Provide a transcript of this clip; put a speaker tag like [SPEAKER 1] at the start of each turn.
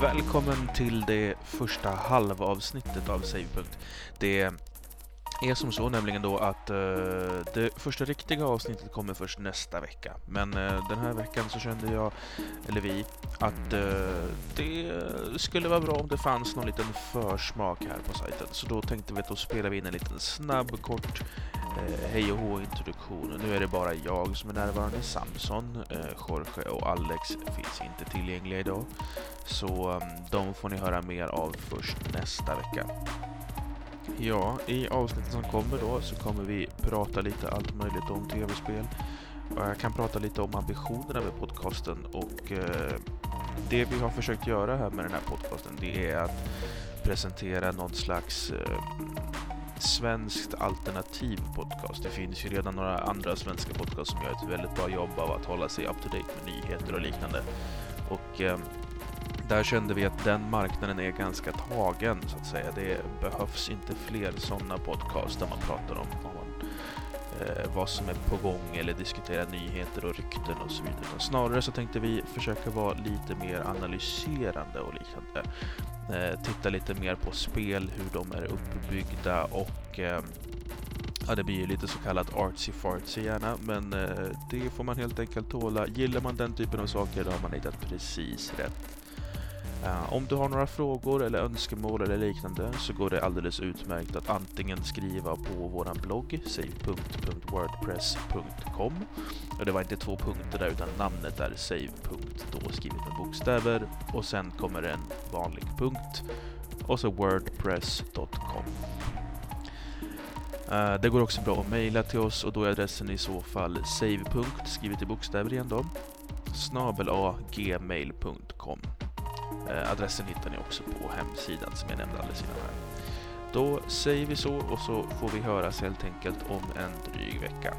[SPEAKER 1] Välkommen till det första halvavsnittet av Savepunkt. Det är som så nämligen då att uh, det första riktiga avsnittet kommer först nästa vecka. Men uh, den här veckan så kände jag, eller vi, att uh, det skulle vara bra om det fanns någon liten försmak här på sajten. Så då tänkte vi att då spelar vi in en liten snabb, kort eh, hej och hå introduktion. Nu är det bara jag som är närvarande. Samson, eh, Jorge och Alex finns inte tillgängliga idag. Så um, de får ni höra mer av först nästa vecka. Ja, i avsnittet som kommer då så kommer vi prata lite allt möjligt om tv-spel. Jag kan prata lite om ambitionerna med podcasten och eh, det vi har försökt göra här med den här podcasten det är att presentera någon slags eh, svenskt alternativ podcast. Det finns ju redan några andra svenska podcasts som gör ett väldigt bra jobb av att hålla sig up to date med nyheter och liknande. Och eh, där kände vi att den marknaden är ganska tagen så att säga. Det behövs inte fler sådana podcasts där man pratar om vad, man, eh, vad som är på gång eller diskutera nyheter och rykten och så vidare. Snarare så tänkte vi försöka vara lite mer analyserande och liknande. Eh, titta lite mer på spel, hur de är uppbyggda och eh, Ja, det blir ju lite så kallat artsy-fartsy gärna, men eh, det får man helt enkelt tåla. Gillar man den typen av saker, då har man hittat precis rätt. Uh, om du har några frågor eller önskemål eller liknande så går det alldeles utmärkt att antingen skriva på vår blogg save.wordpress.com och Det var inte två punkter där utan namnet är save. då skrivet med bokstäver och sen kommer en vanlig punkt och så wordpress.com. Uh, eh, det går också bra att mejla till oss och då är adressen i så fall save. skrivet i bokstäver igen då snabel gmail.com Eh, adressen hittar ni också på hemsidan som jag nämnde alldeles innan här. Då säger vi så och så får vi höras helt enkelt om en dryg vecka.